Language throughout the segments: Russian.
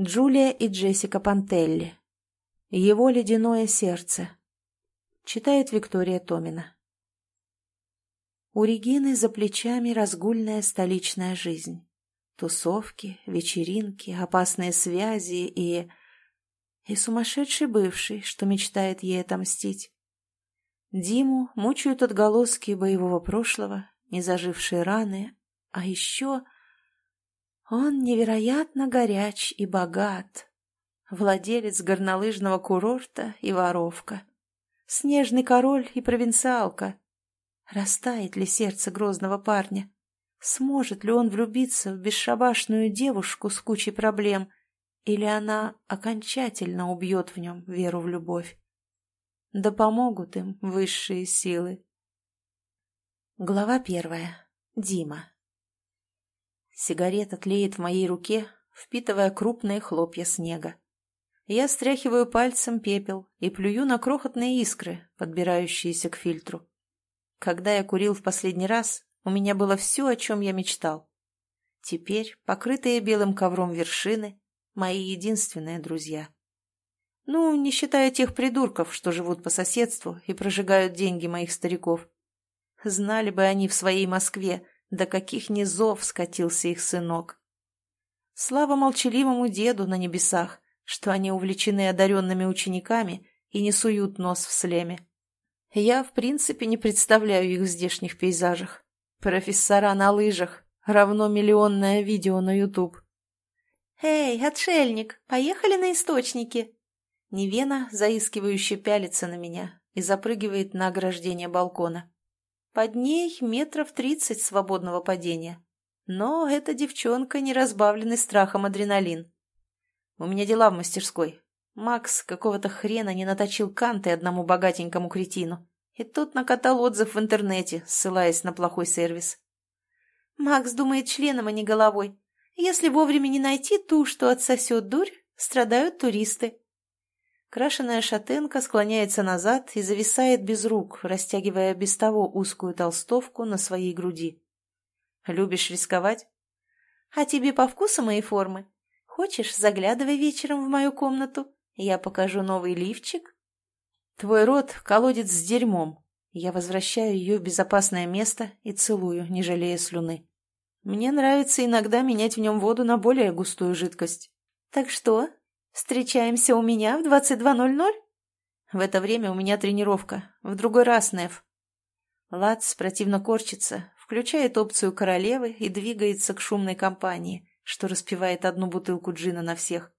Джулия и Джессика Пантелли. Его ледяное сердце. Читает Виктория Томина. У Регины за плечами разгульная столичная жизнь. Тусовки, вечеринки, опасные связи и... И сумасшедший бывший, что мечтает ей отомстить. Диму мучают отголоски боевого прошлого, незажившие раны, а еще он невероятно горяч и богат. Владелец горнолыжного курорта и воровка. Снежный король и провинциалка. Растает ли сердце грозного парня? Сможет ли он влюбиться в бесшабашную девушку с кучей проблем? Или она окончательно убьет в нем веру в любовь? Да помогут им высшие силы. Глава первая. Дима. Сигарета тлеет в моей руке, впитывая крупные хлопья снега. Я стряхиваю пальцем пепел и плюю на крохотные искры, подбирающиеся к фильтру. Когда я курил в последний раз, у меня было все, о чем я мечтал. Теперь, покрытые белым ковром вершины, мои единственные друзья. Ну, не считая тех придурков, что живут по соседству и прожигают деньги моих стариков. Знали бы они в своей Москве, до каких низов скатился их сынок. Слава молчаливому деду на небесах, что они увлечены одаренными учениками и не суют нос в слеме. Я, в принципе, не представляю их в здешних пейзажах. Профессора на лыжах, равно миллионное видео на ютуб. «Эй, отшельник, поехали на источники!» Невена, заискивающе пялится на меня и запрыгивает на ограждение балкона. Под ней метров тридцать свободного падения. Но эта девчонка не разбавленный страхом адреналин. У меня дела в мастерской. Макс какого-то хрена не наточил канты одному богатенькому кретину. И тот накатал отзыв в интернете, ссылаясь на плохой сервис. Макс думает членом, а не головой. Если вовремя не найти ту, что отсосет дурь, страдают туристы. Крашеная шатенка склоняется назад и зависает без рук, растягивая без того узкую толстовку на своей груди. «Любишь рисковать?» «А тебе по вкусу мои формы? Хочешь, заглядывай вечером в мою комнату, я покажу новый лифчик?» «Твой рот — колодец с дерьмом». Я возвращаю ее в безопасное место и целую, не жалея слюны. Мне нравится иногда менять в нем воду на более густую жидкость. «Так что, «Встречаемся у меня в 22.00?» «В это время у меня тренировка. В другой раз, Нев». Лац противно корчится, включает опцию королевы и двигается к шумной компании, что распивает одну бутылку джина на всех.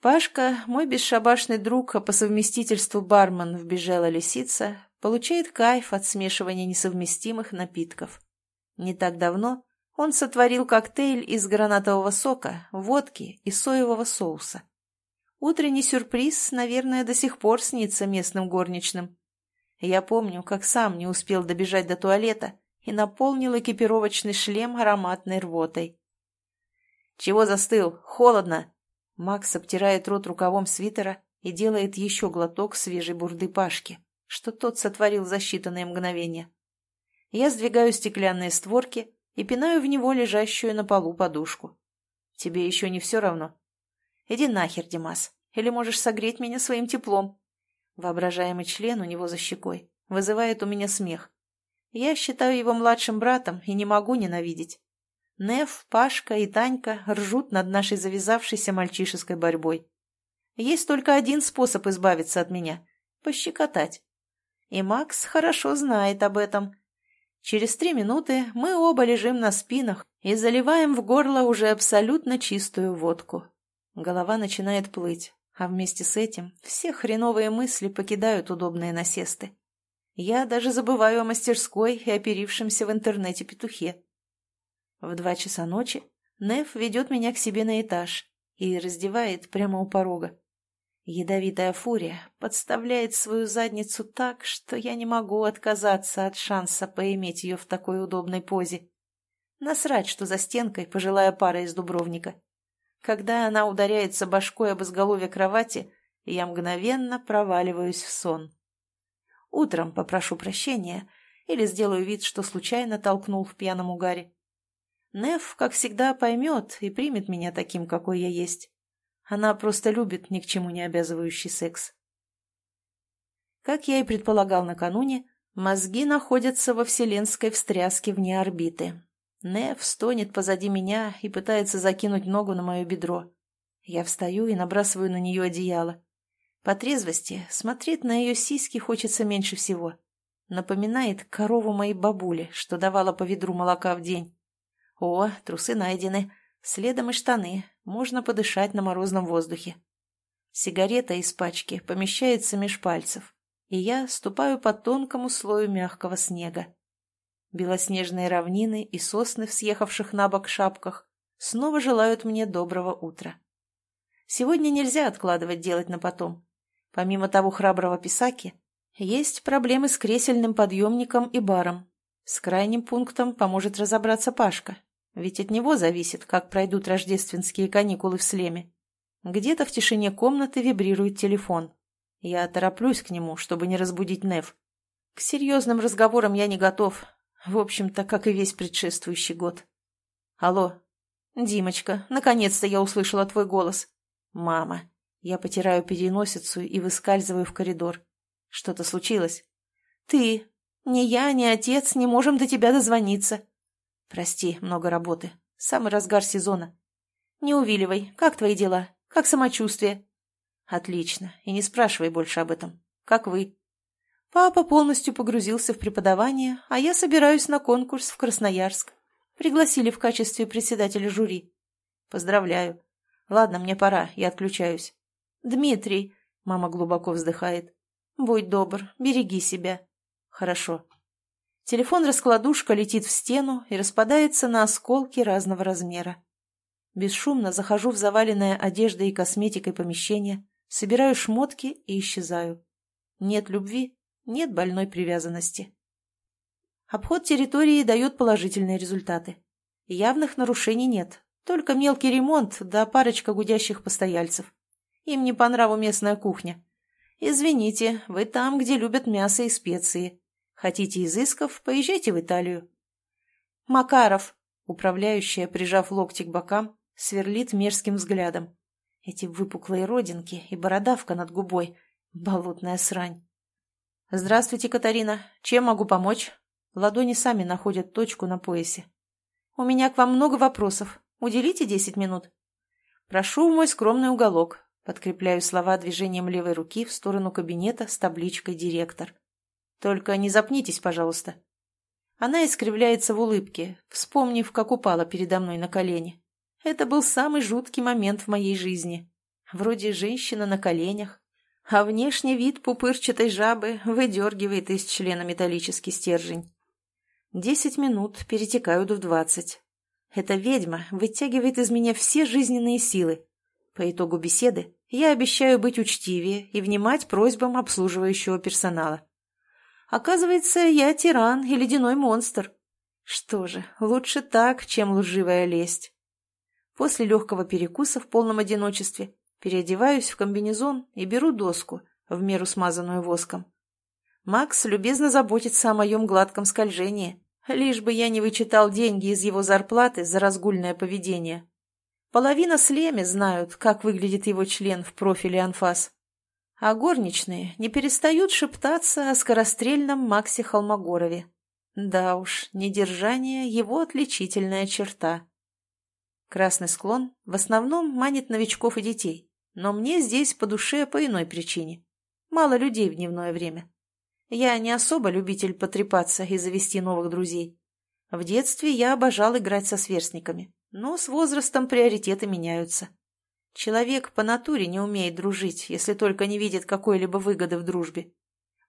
Пашка, мой бесшабашный друг, а по совместительству бармен в «Бежала лисица», получает кайф от смешивания несовместимых напитков. Не так давно он сотворил коктейль из гранатового сока, водки и соевого соуса. Утренний сюрприз, наверное, до сих пор снится местным горничным. Я помню, как сам не успел добежать до туалета и наполнил экипировочный шлем ароматной рвотой. «Чего застыл? Холодно!» Макс обтирает рот рукавом свитера и делает еще глоток свежей бурды Пашки, что тот сотворил за считанные мгновения. Я сдвигаю стеклянные створки и пинаю в него лежащую на полу подушку. Тебе еще не все равно? Иди нахер, Димас, или можешь согреть меня своим теплом. Воображаемый член у него за щекой вызывает у меня смех. Я считаю его младшим братом и не могу ненавидеть. Нев, Пашка и Танька ржут над нашей завязавшейся мальчишеской борьбой. Есть только один способ избавиться от меня — пощекотать. И Макс хорошо знает об этом, Через три минуты мы оба лежим на спинах и заливаем в горло уже абсолютно чистую водку. Голова начинает плыть, а вместе с этим все хреновые мысли покидают удобные насесты. Я даже забываю о мастерской и оперившемся в интернете петухе. В два часа ночи Неф ведет меня к себе на этаж и раздевает прямо у порога. Ядовитая фурия подставляет свою задницу так, что я не могу отказаться от шанса поиметь ее в такой удобной позе. Насрать, что за стенкой пожилая пара из Дубровника. Когда она ударяется башкой об изголовье кровати, я мгновенно проваливаюсь в сон. Утром попрошу прощения или сделаю вид, что случайно толкнул в пьяном угаре. Неф, как всегда, поймет и примет меня таким, какой я есть Она просто любит ни к чему не обязывающий секс. Как я и предполагал накануне, мозги находятся во вселенской встряске вне орбиты. Нев стонет позади меня и пытается закинуть ногу на мое бедро. Я встаю и набрасываю на нее одеяло. По трезвости смотреть на ее сиськи хочется меньше всего. Напоминает корову моей бабули, что давала по ведру молока в день. О, трусы найдены. Следом и штаны. Можно подышать на морозном воздухе. Сигарета из пачки помещается меж пальцев и я ступаю по тонкому слою мягкого снега. Белоснежные равнины и сосны в съехавших на бок шапках снова желают мне доброго утра. Сегодня нельзя откладывать делать на потом. Помимо того храброго писаки, есть проблемы с кресельным подъемником и баром. С крайним пунктом поможет разобраться Пашка, ведь от него зависит, как пройдут рождественские каникулы в Слеме. Где-то в тишине комнаты вибрирует телефон. Я тороплюсь к нему, чтобы не разбудить Нев. К серьезным разговорам я не готов. В общем-то, как и весь предшествующий год. Алло. Димочка, наконец-то я услышала твой голос. Мама. Я потираю переносицу и выскальзываю в коридор. Что-то случилось? Ты. Ни я, ни отец не можем до тебя дозвониться. Прости, много работы. Самый разгар сезона. Не увиливай. Как твои дела? Как самочувствие? Отлично. И не спрашивай больше об этом. Как вы? Папа полностью погрузился в преподавание, а я собираюсь на конкурс в Красноярск. Пригласили в качестве председателя жюри. Поздравляю. Ладно, мне пора, я отключаюсь. Дмитрий, мама глубоко вздыхает. Будь добр, береги себя. Хорошо. Телефон-раскладушка летит в стену и распадается на осколки разного размера. Бесшумно захожу в заваленное одеждой и косметикой помещение, Собираю шмотки и исчезаю. Нет любви, нет больной привязанности. Обход территории дает положительные результаты. Явных нарушений нет, только мелкий ремонт да парочка гудящих постояльцев. Им не по нраву местная кухня. Извините, вы там, где любят мясо и специи. Хотите изысков, поезжайте в Италию. Макаров, управляющая, прижав локти к бокам, сверлит мерзким взглядом. Эти выпуклые родинки и бородавка над губой. Болотная срань. «Здравствуйте, Катарина. Чем могу помочь?» Ладони сами находят точку на поясе. «У меня к вам много вопросов. Уделите десять минут». «Прошу в мой скромный уголок», — подкрепляю слова движением левой руки в сторону кабинета с табличкой «Директор». «Только не запнитесь, пожалуйста». Она искривляется в улыбке, вспомнив, как упала передо мной на колени. Это был самый жуткий момент в моей жизни. Вроде женщина на коленях, а внешний вид пупырчатой жабы выдергивает из члена металлический стержень. Десять минут перетекают в двадцать. Эта ведьма вытягивает из меня все жизненные силы. По итогу беседы я обещаю быть учтивее и внимать просьбам обслуживающего персонала. Оказывается, я тиран и ледяной монстр. Что же, лучше так, чем лживая лесть. После легкого перекуса в полном одиночестве переодеваюсь в комбинезон и беру доску, в меру смазанную воском. Макс любезно заботится о моем гладком скольжении, лишь бы я не вычитал деньги из его зарплаты за разгульное поведение. Половина слеми знают, как выглядит его член в профиле анфас. А горничные не перестают шептаться о скорострельном Максе Холмогорове. Да уж, недержание — его отличительная черта. Красный склон в основном манит новичков и детей, но мне здесь по душе по иной причине. Мало людей в дневное время. Я не особо любитель потрепаться и завести новых друзей. В детстве я обожал играть со сверстниками, но с возрастом приоритеты меняются. Человек по натуре не умеет дружить, если только не видит какой-либо выгоды в дружбе.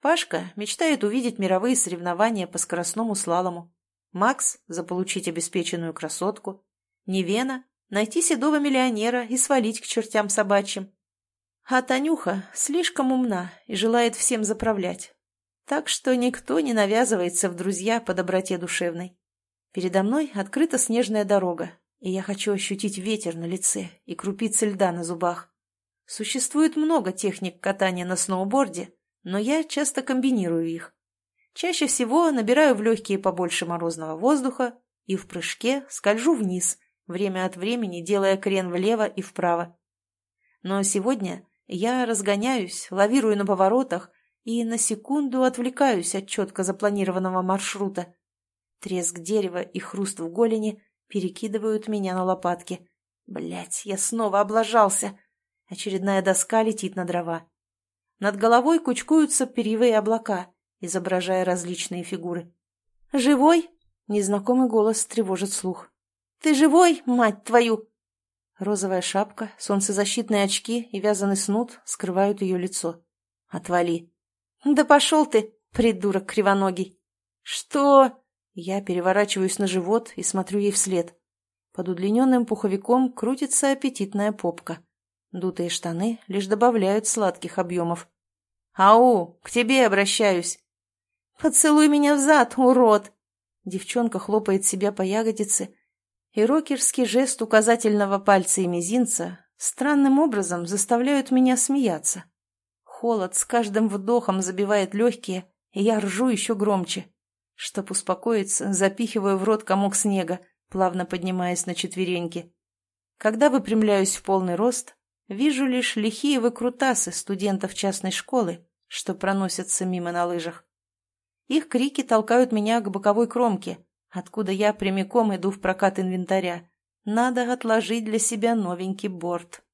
Пашка мечтает увидеть мировые соревнования по скоростному слалому. Макс – заполучить обеспеченную красотку. Невена — найти седого миллионера и свалить к чертям собачьим. А Танюха слишком умна и желает всем заправлять. Так что никто не навязывается в друзья по доброте душевной. Передо мной открыта снежная дорога, и я хочу ощутить ветер на лице и крупицы льда на зубах. Существует много техник катания на сноуборде, но я часто комбинирую их. Чаще всего набираю в легкие побольше морозного воздуха и в прыжке скольжу вниз, время от времени делая крен влево и вправо. Но сегодня я разгоняюсь, лавирую на поворотах и на секунду отвлекаюсь от четко запланированного маршрута. Треск дерева и хруст в голени перекидывают меня на лопатки. Блять, я снова облажался. Очередная доска летит на дрова. Над головой кучкуются перьевые облака, изображая различные фигуры. «Живой?» — незнакомый голос тревожит слух. «Ты живой, мать твою?» Розовая шапка, солнцезащитные очки и вязаный снуд скрывают ее лицо. «Отвали!» «Да пошел ты, придурок кривоногий!» «Что?» Я переворачиваюсь на живот и смотрю ей вслед. Под удлиненным пуховиком крутится аппетитная попка. Дутые штаны лишь добавляют сладких объемов. «Ау, к тебе обращаюсь!» «Поцелуй меня в зад, урод!» Девчонка хлопает себя по ягодице, и рокерский жест указательного пальца и мизинца странным образом заставляют меня смеяться. Холод с каждым вдохом забивает легкие, и я ржу еще громче. Чтоб успокоиться, запихиваю в рот комок снега, плавно поднимаясь на четвереньки. Когда выпрямляюсь в полный рост, вижу лишь лихие выкрутасы студентов частной школы, что проносятся мимо на лыжах. Их крики толкают меня к боковой кромке, откуда я прямиком иду в прокат инвентаря. Надо отложить для себя новенький борт.